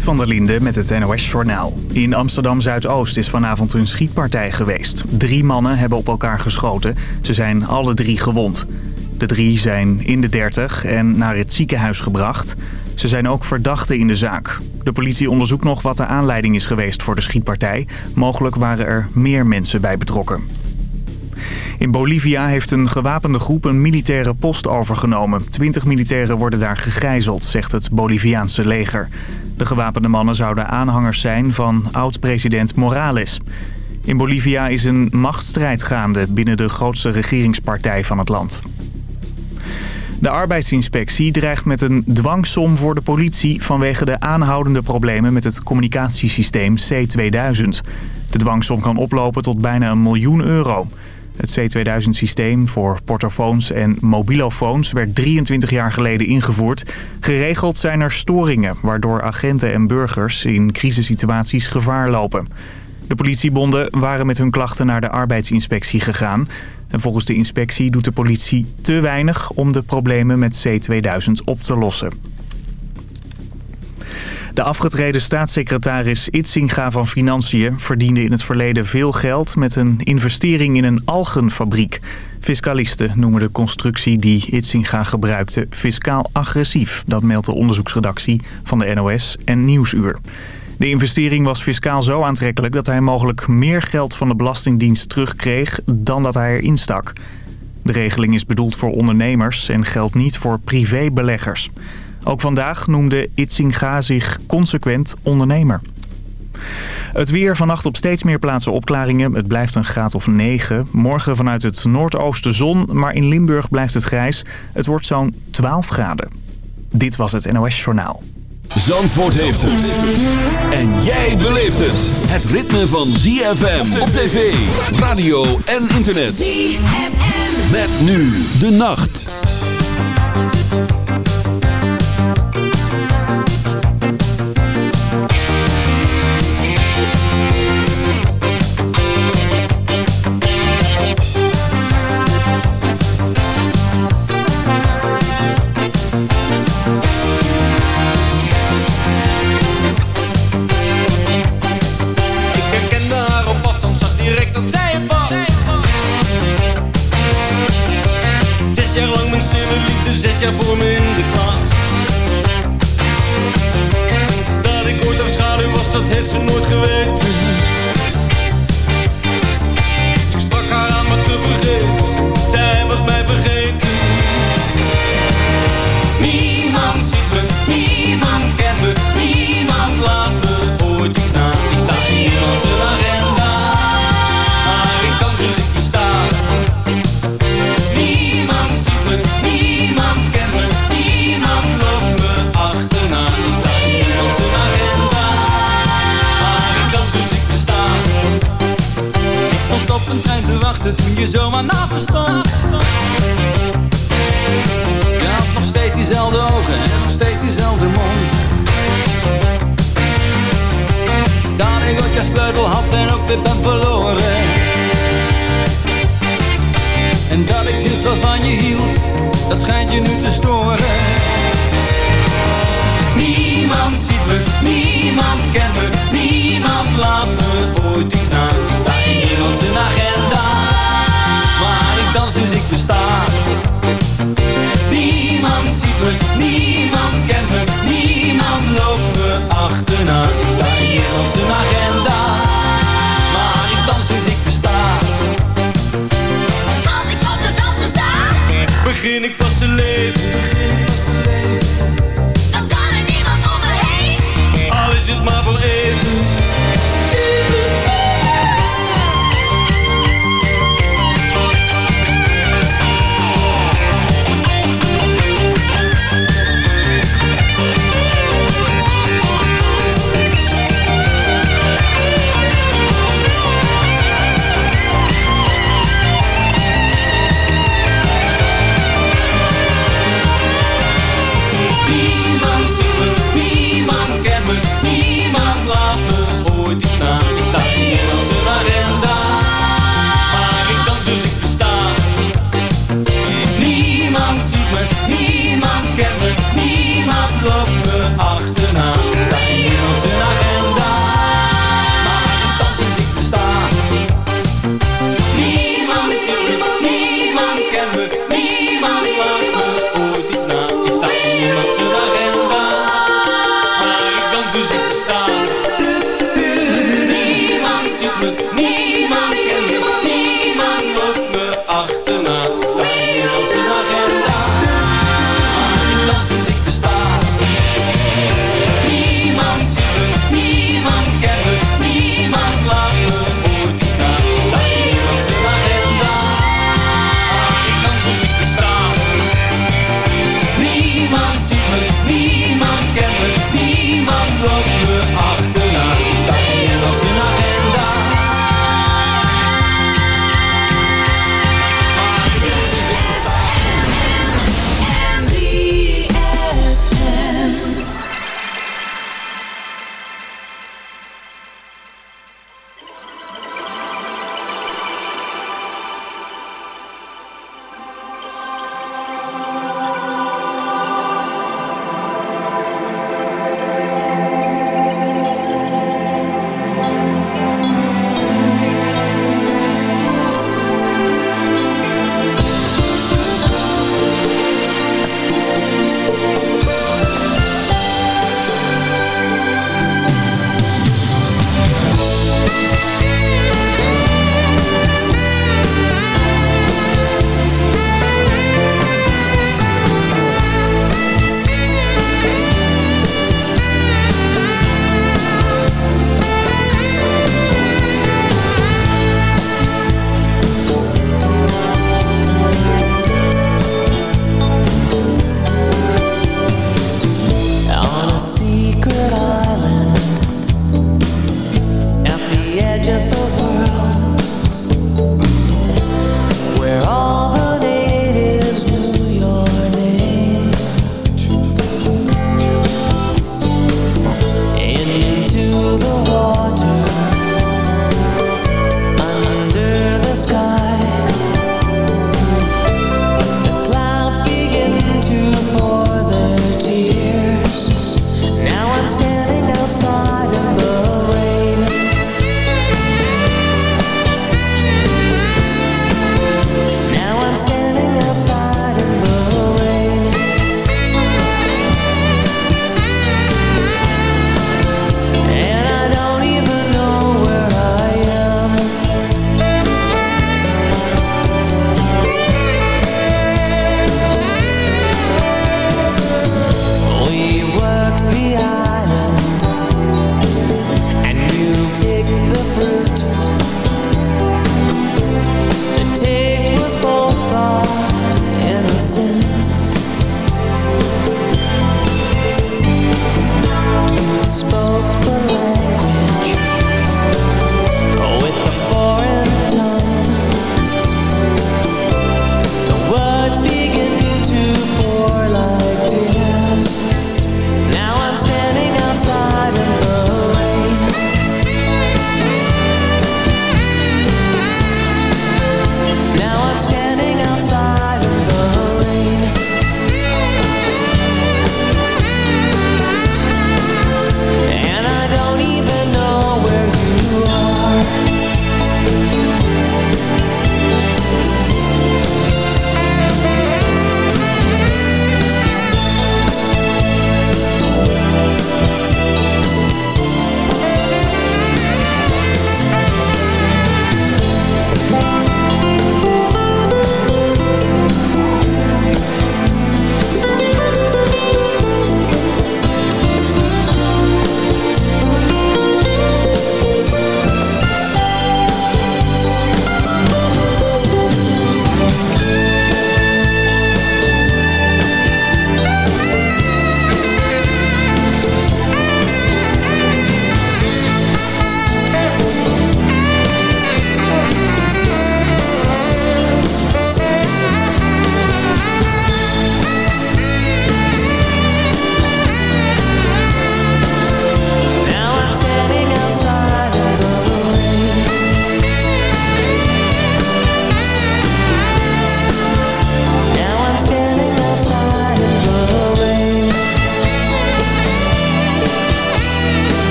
Van der Linde met het NOS-journaal. In Amsterdam-Zuidoost is vanavond een schietpartij geweest. Drie mannen hebben op elkaar geschoten. Ze zijn alle drie gewond. De drie zijn in de 30 en naar het ziekenhuis gebracht. Ze zijn ook verdachten in de zaak. De politie onderzoekt nog wat de aanleiding is geweest voor de schietpartij. Mogelijk waren er meer mensen bij betrokken. In Bolivia heeft een gewapende groep een militaire post overgenomen. Twintig militairen worden daar gegijzeld, zegt het Boliviaanse leger. De gewapende mannen zouden aanhangers zijn van oud-president Morales. In Bolivia is een machtsstrijd gaande binnen de grootste regeringspartij van het land. De arbeidsinspectie dreigt met een dwangsom voor de politie... vanwege de aanhoudende problemen met het communicatiesysteem C2000. De dwangsom kan oplopen tot bijna een miljoen euro. Het C2000-systeem voor portofoons en mobilofoons werd 23 jaar geleden ingevoerd. Geregeld zijn er storingen, waardoor agenten en burgers in crisissituaties gevaar lopen. De politiebonden waren met hun klachten naar de arbeidsinspectie gegaan. En volgens de inspectie doet de politie te weinig om de problemen met C2000 op te lossen. De afgetreden staatssecretaris Itzinga van Financiën verdiende in het verleden veel geld met een investering in een algenfabriek. Fiscalisten noemen de constructie die Itzinga gebruikte fiscaal agressief. Dat meldt de onderzoeksredactie van de NOS en Nieuwsuur. De investering was fiscaal zo aantrekkelijk dat hij mogelijk meer geld van de Belastingdienst terugkreeg dan dat hij erin stak. De regeling is bedoeld voor ondernemers en geldt niet voor privébeleggers. Ook vandaag noemde Itzinga zich consequent ondernemer. Het weer vannacht op steeds meer plaatsen opklaringen. Het blijft een graad of 9. Morgen vanuit het noordoosten zon, maar in Limburg blijft het grijs. Het wordt zo'n 12 graden. Dit was het NOS Journaal. Zandvoort heeft het. En jij beleeft het. Het ritme van ZFM op tv, radio en internet. ZFM. Met nu de nacht. Voor me Niemand ziet me, niemand kent me, niemand laat me ooit iets na. Ik sta als een agenda, maar ik dans dus ik besta. Niemand ziet me, niemand kent me, niemand loopt me achterna. Ik sta als een agenda, maar ik dans dus ik besta. Als ik op de dans sta, Begin ik pas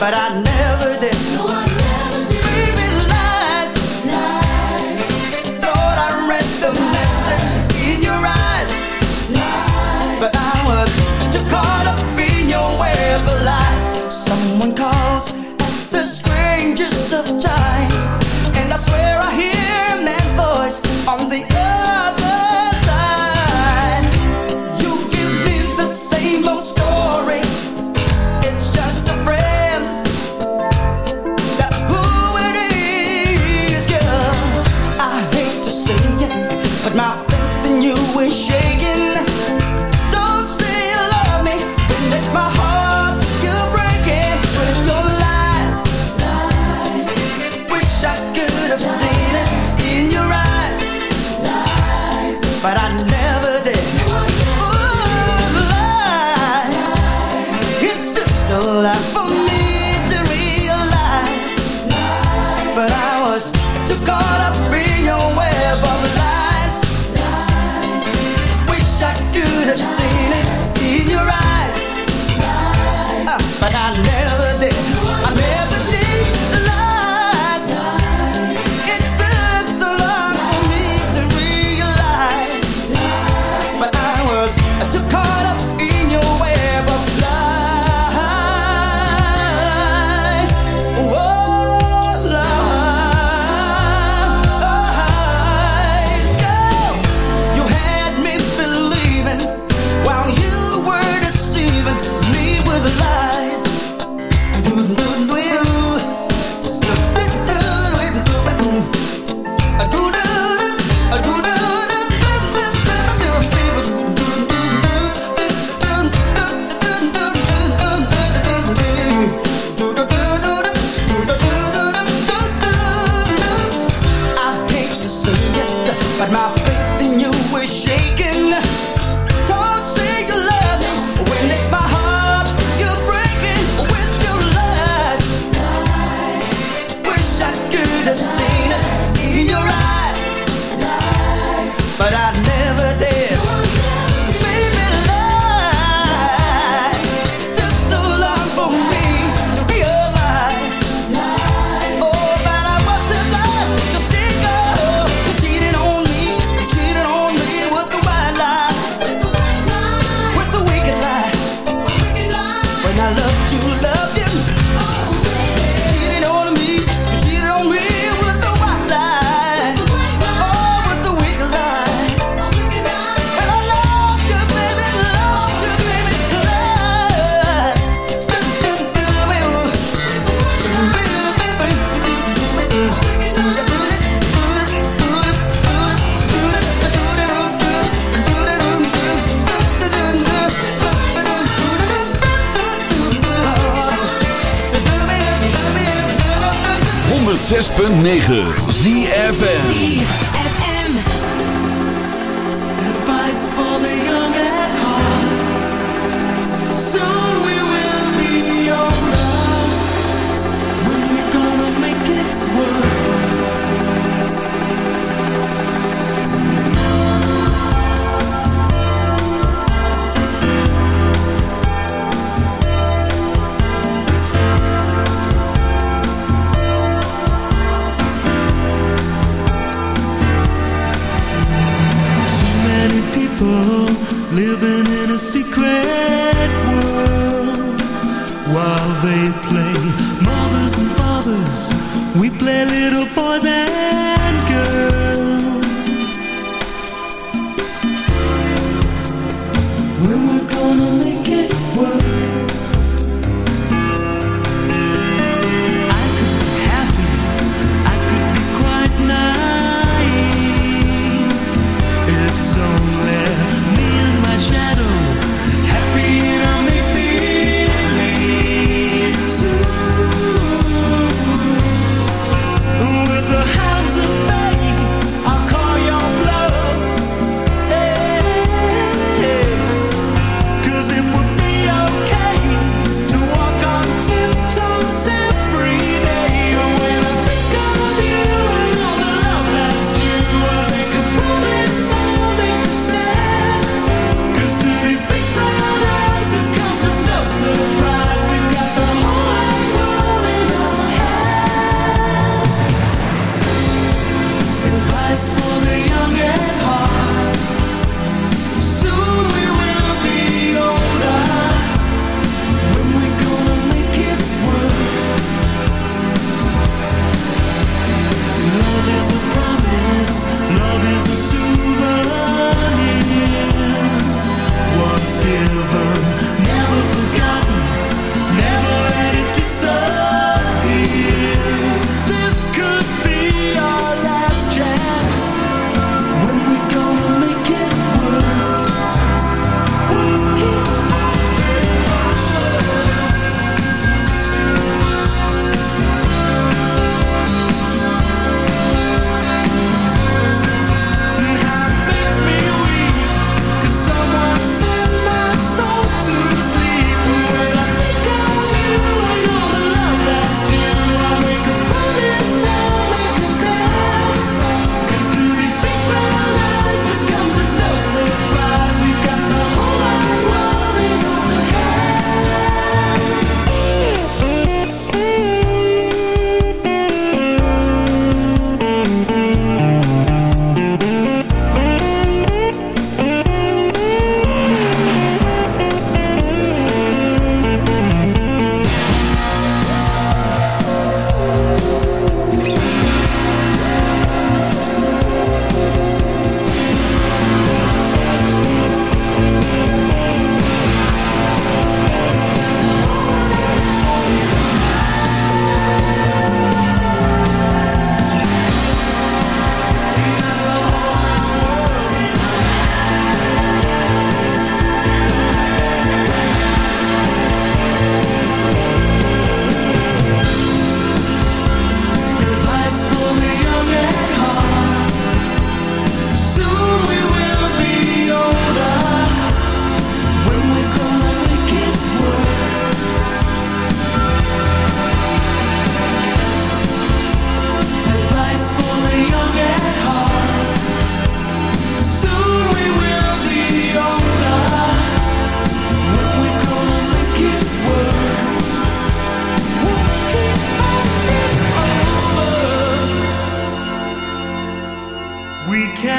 but I never did. Baby, lies. Thought I read the message in your eyes, lies. But I was too caught up in your web of lies. Someone calls.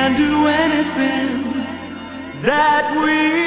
can do anything that we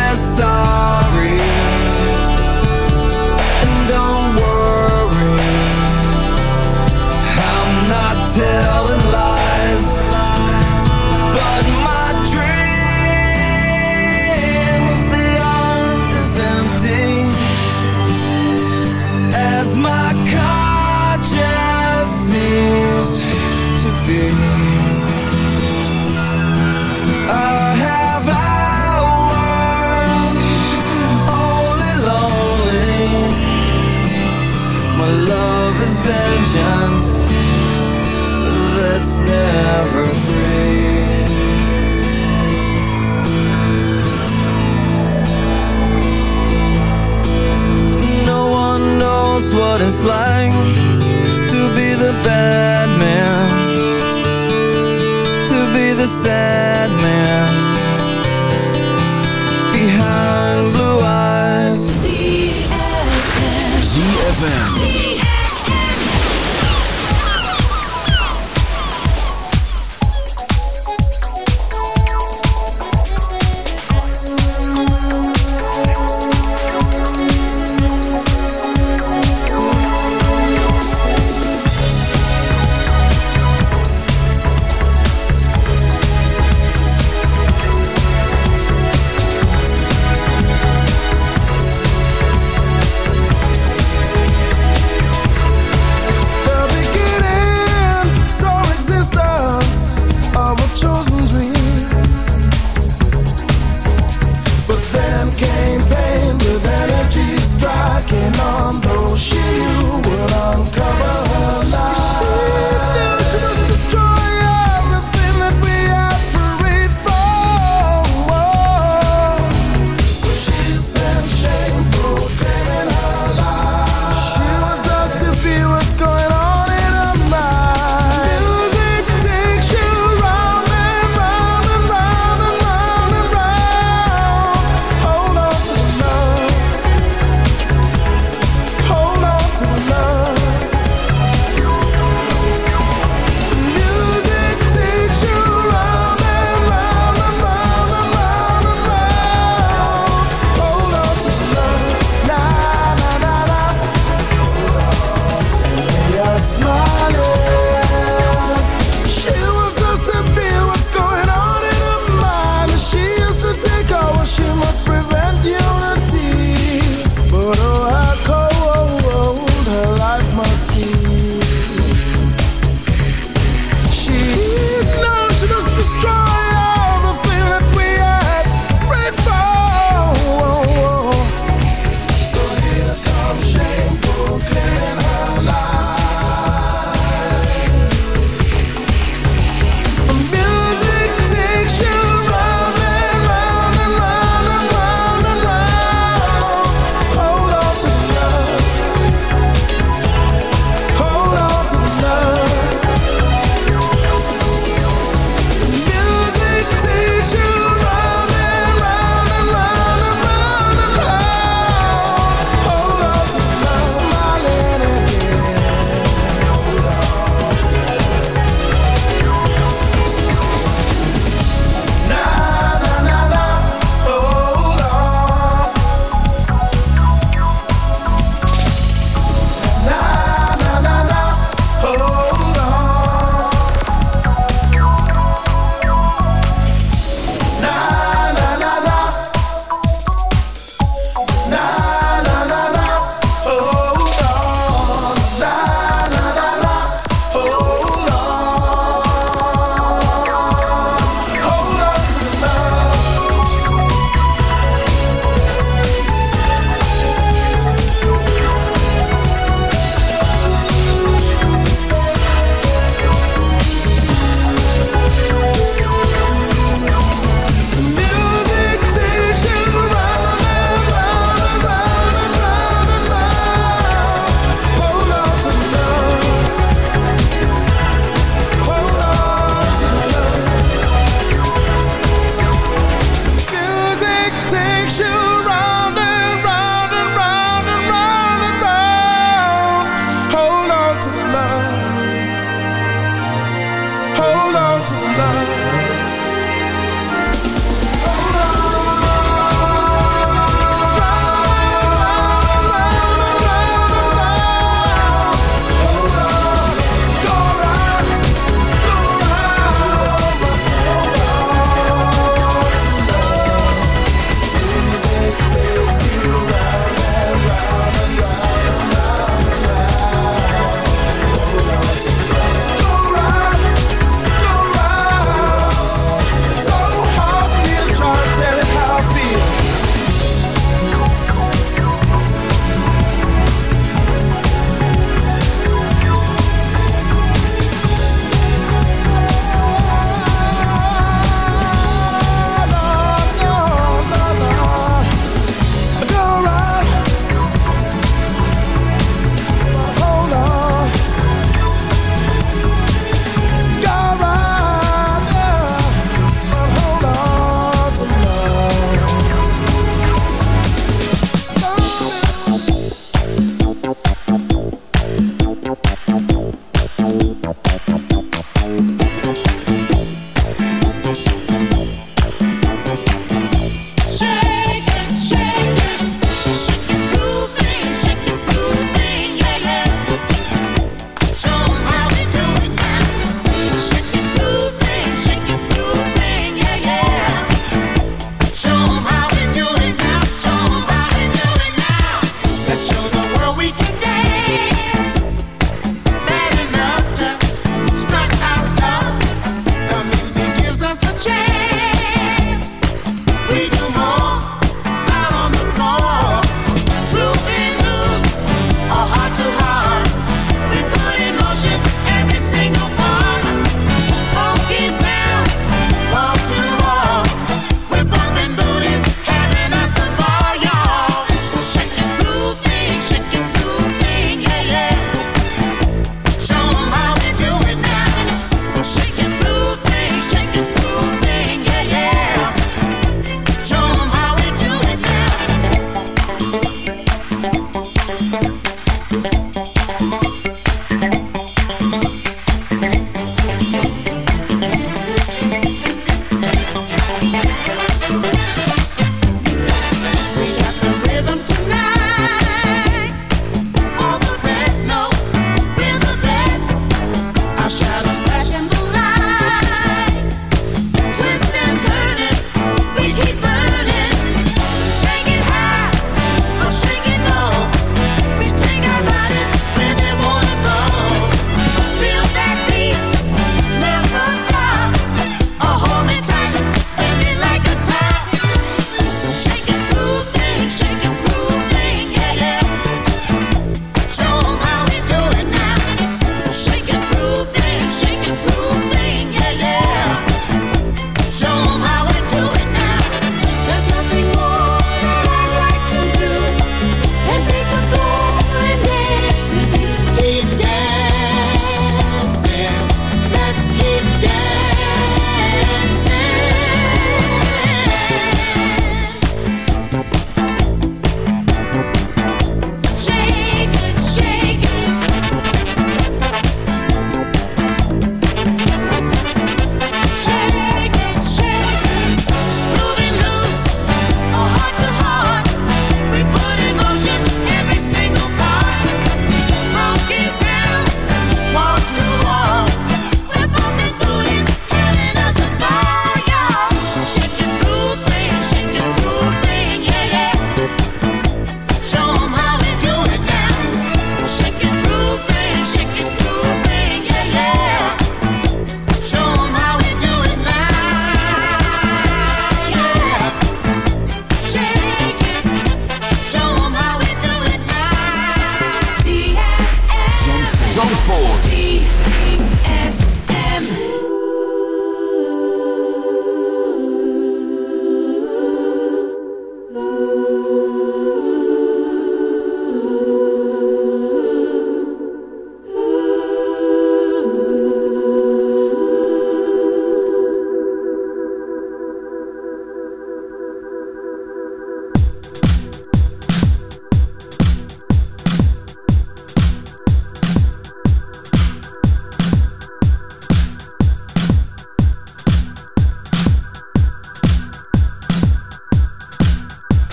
success never free. No one knows what it's like to be the bad man, to be the sad man. Behind blue eyes. ZFM.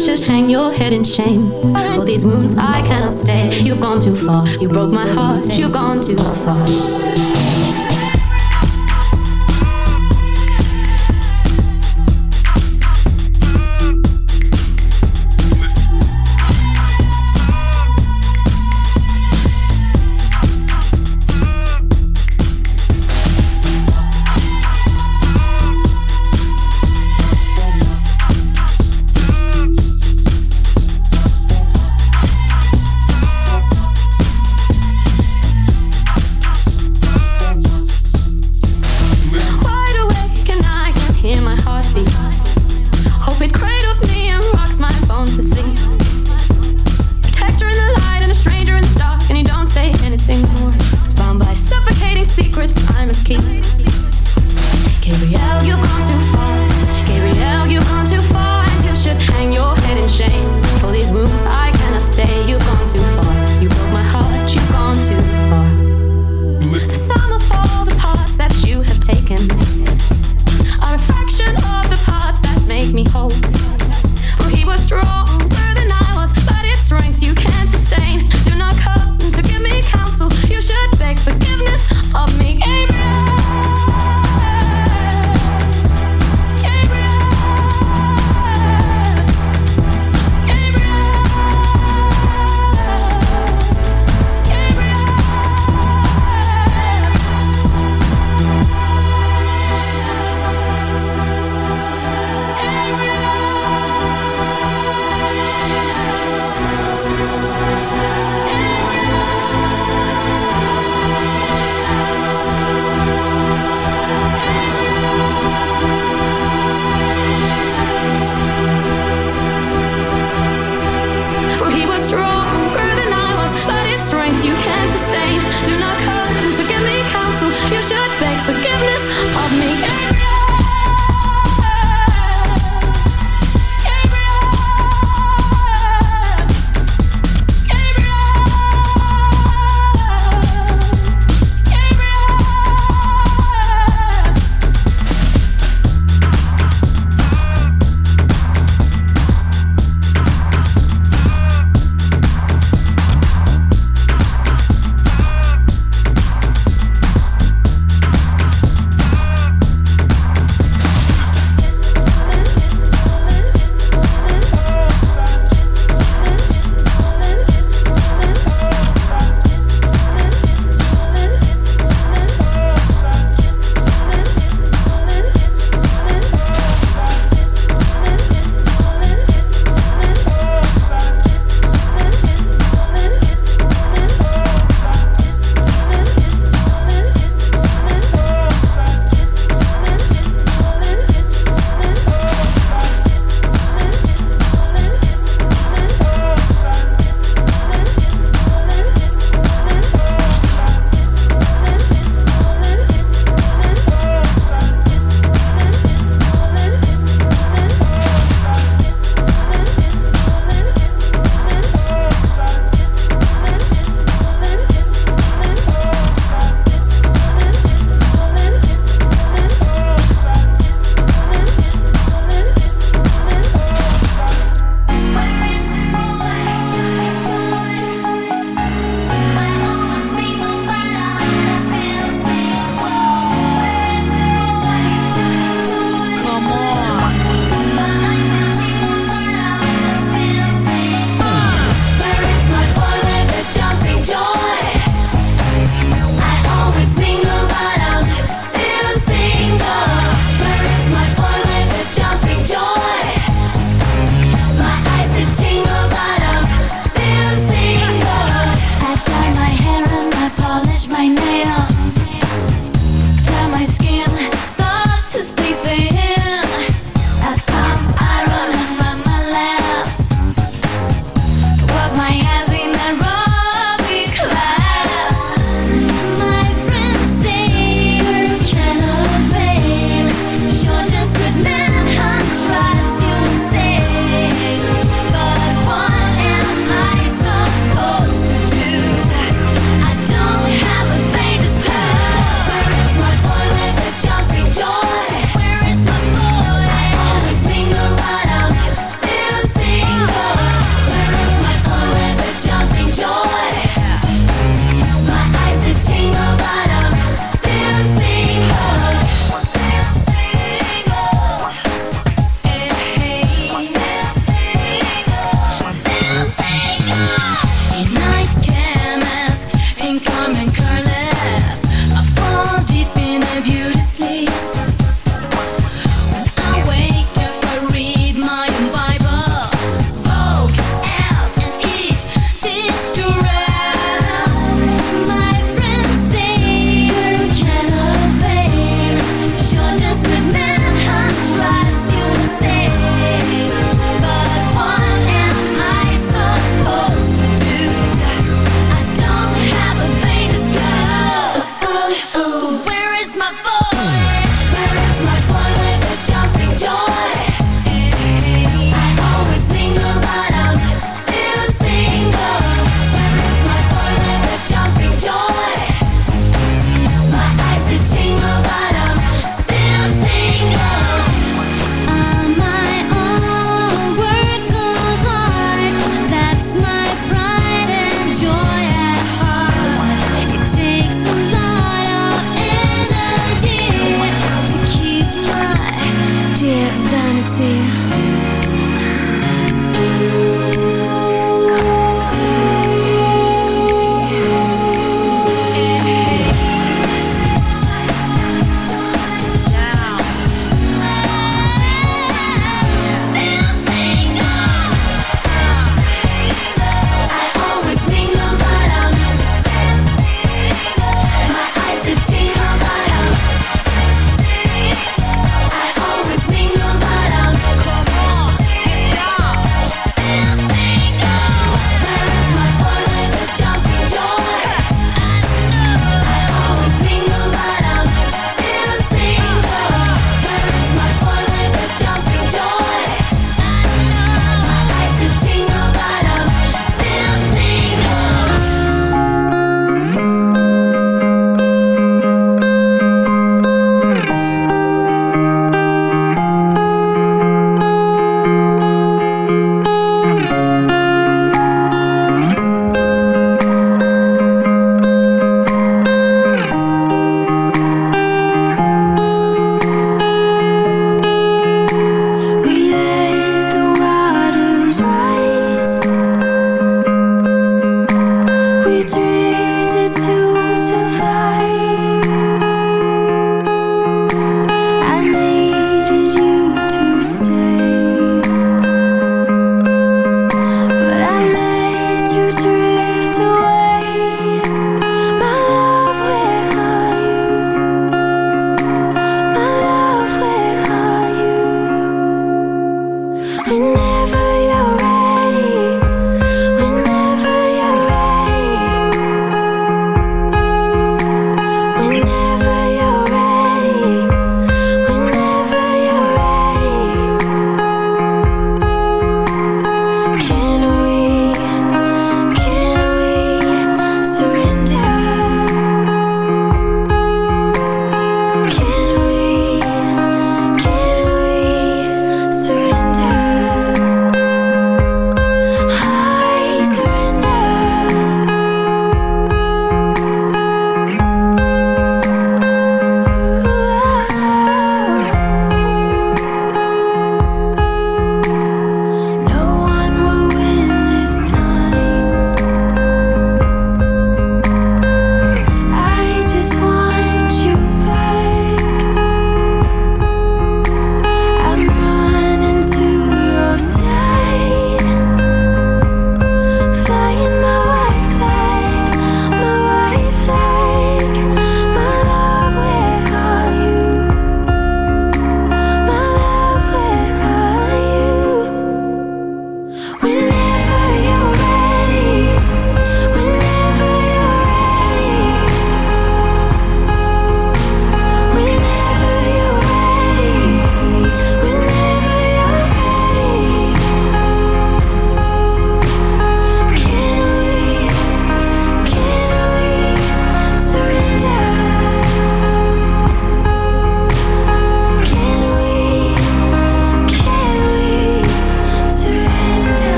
should hang your head in shame. For these wounds I cannot stay. You've gone too far. You broke my heart. You've gone too far.